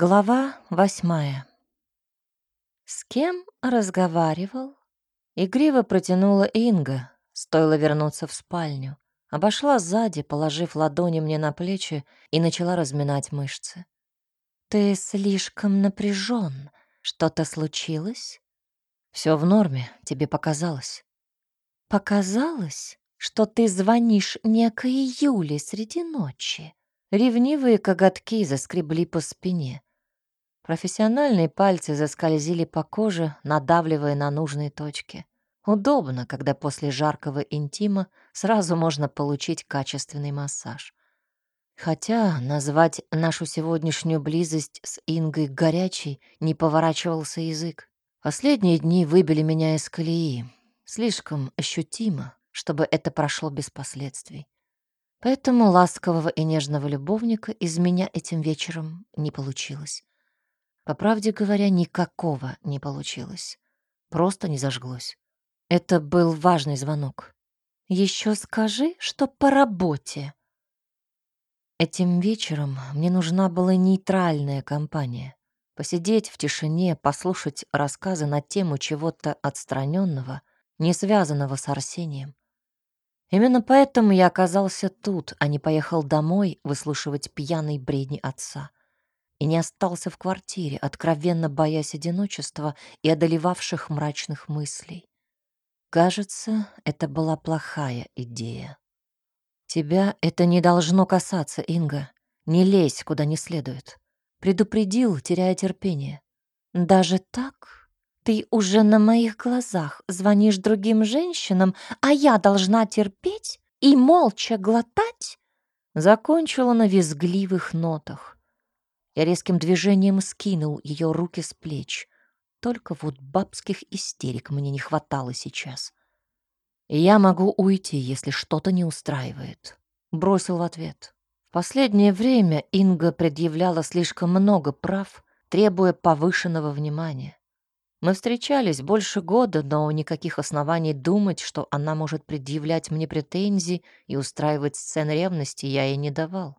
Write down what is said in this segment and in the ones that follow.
Глава восьмая. С кем разговаривал? Игриво протянула Инга, стоило вернуться в спальню. Обошла сзади, положив ладони мне на плечи и начала разминать мышцы. «Ты слишком напряжен. Что-то случилось?» Все в норме, тебе показалось». «Показалось, что ты звонишь некой Юле среди ночи?» Ревнивые коготки заскребли по спине. Профессиональные пальцы заскользили по коже, надавливая на нужные точки. Удобно, когда после жаркого интима сразу можно получить качественный массаж. Хотя назвать нашу сегодняшнюю близость с Ингой горячей не поворачивался язык. Последние дни выбили меня из колеи. Слишком ощутимо, чтобы это прошло без последствий. Поэтому ласкового и нежного любовника из меня этим вечером не получилось. По правде говоря, никакого не получилось. Просто не зажглось. Это был важный звонок. Еще скажи, что по работе. Этим вечером мне нужна была нейтральная компания. Посидеть в тишине, послушать рассказы на тему чего-то отстраненного, не связанного с Арсением. Именно поэтому я оказался тут, а не поехал домой выслушивать пьяные бредни отца. И не остался в квартире, откровенно боясь одиночества и одолевавших мрачных мыслей. Кажется, это была плохая идея. Тебя это не должно касаться, Инга. Не лезь куда не следует. Предупредил, теряя терпение. Даже так? Ты уже на моих глазах звонишь другим женщинам, а я должна терпеть и молча глотать?» Закончила на визгливых нотах. Я резким движением скинул ее руки с плеч. Только вот бабских истерик мне не хватало сейчас. «Я могу уйти, если что-то не устраивает», — бросил в ответ. В последнее время Инга предъявляла слишком много прав, требуя повышенного внимания. Мы встречались больше года, но никаких оснований думать, что она может предъявлять мне претензии и устраивать сцены ревности, я ей не давал.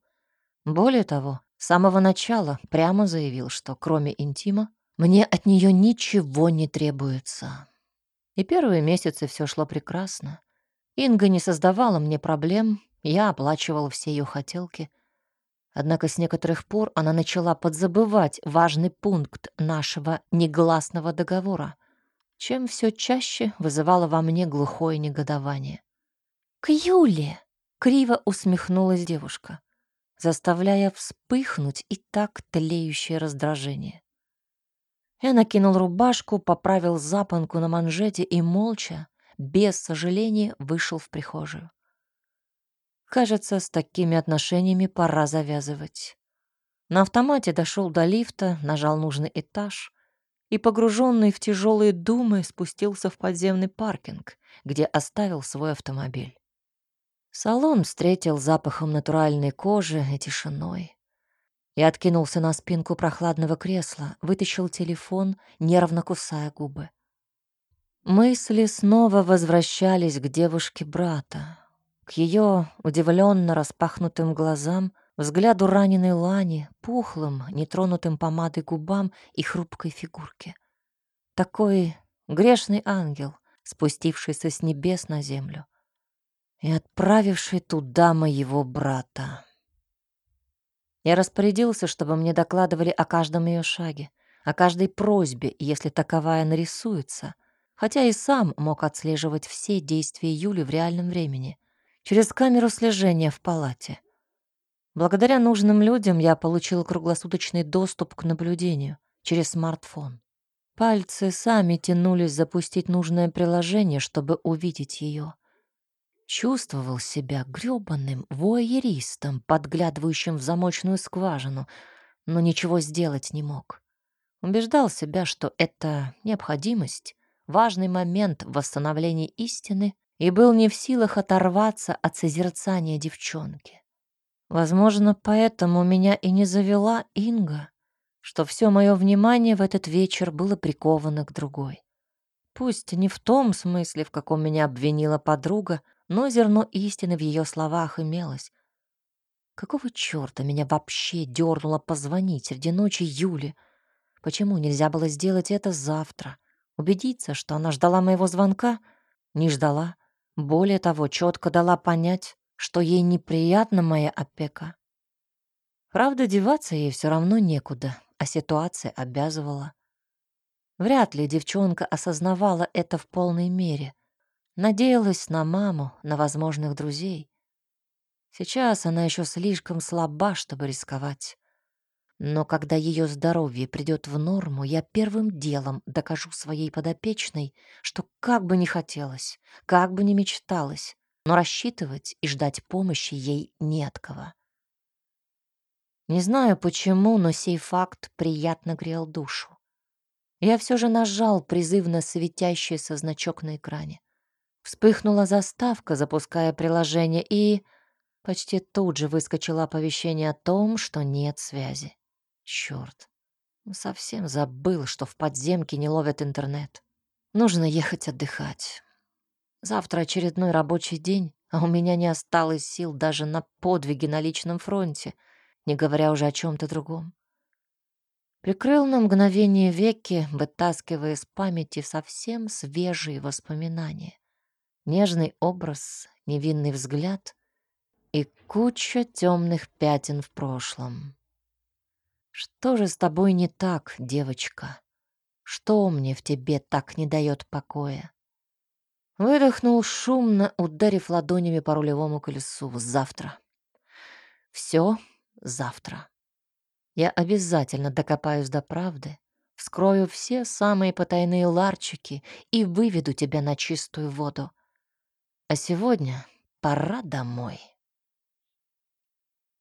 Более того, с самого начала прямо заявил, что кроме интима мне от нее ничего не требуется. И первые месяцы все шло прекрасно. Инга не создавала мне проблем, я оплачивал все ее хотелки — Однако с некоторых пор она начала подзабывать важный пункт нашего негласного договора, чем все чаще вызывало во мне глухое негодование. «К Юле!» — криво усмехнулась девушка, заставляя вспыхнуть и так тлеющее раздражение. Я накинул рубашку, поправил запонку на манжете и молча, без сожаления, вышел в прихожую. Кажется, с такими отношениями пора завязывать. На автомате дошел до лифта, нажал нужный этаж и, погруженный в тяжелые думы, спустился в подземный паркинг, где оставил свой автомобиль. Салон встретил запахом натуральной кожи и тишиной. Я откинулся на спинку прохладного кресла, вытащил телефон, нервно кусая губы. Мысли снова возвращались к девушке брата, к ее удивленно распахнутым глазам, взгляду раненой Лани, пухлым, нетронутым помадой губам и хрупкой фигурке. Такой грешный ангел, спустившийся с небес на землю и отправивший туда моего брата. Я распорядился, чтобы мне докладывали о каждом ее шаге, о каждой просьбе, если таковая нарисуется, хотя и сам мог отслеживать все действия Юли в реальном времени через камеру слежения в палате. Благодаря нужным людям я получил круглосуточный доступ к наблюдению через смартфон. Пальцы сами тянулись запустить нужное приложение, чтобы увидеть ее. Чувствовал себя грёбаным воеристом, подглядывающим в замочную скважину, но ничего сделать не мог. Убеждал себя, что это необходимость, важный момент в восстановлении истины и был не в силах оторваться от созерцания девчонки. Возможно, поэтому меня и не завела Инга, что все мое внимание в этот вечер было приковано к другой. Пусть не в том смысле, в каком меня обвинила подруга, но зерно истины в ее словах имелось. Какого чёрта меня вообще дернуло позвонить среди ночи Юле? Почему нельзя было сделать это завтра? Убедиться, что она ждала моего звонка? Не ждала. Более того, четко дала понять, что ей неприятна моя опека. Правда, деваться ей все равно некуда, а ситуация обязывала. Вряд ли девчонка осознавала это в полной мере. Надеялась на маму, на возможных друзей. Сейчас она еще слишком слаба, чтобы рисковать. Но когда ее здоровье придет в норму, я первым делом докажу своей подопечной, что как бы ни хотелось, как бы ни мечталось, но рассчитывать и ждать помощи ей не от кого. Не знаю почему, но сей факт приятно грел душу. Я все же нажал призывно светящийся значок на экране. Вспыхнула заставка, запуская приложение, и почти тут же выскочило оповещение о том, что нет связи. Черт, совсем забыл, что в подземке не ловят интернет. Нужно ехать отдыхать. Завтра очередной рабочий день, а у меня не осталось сил даже на подвиги на личном фронте, не говоря уже о чем то другом. Прикрыл на мгновение веки, вытаскивая из памяти совсем свежие воспоминания. Нежный образ, невинный взгляд и куча темных пятен в прошлом. Что же с тобой не так, девочка? Что мне в тебе так не дает покоя? Выдохнул шумно, ударив ладонями по рулевому колесу. Завтра. Все завтра. Я обязательно докопаюсь до правды, вскрою все самые потайные ларчики и выведу тебя на чистую воду. А сегодня пора домой.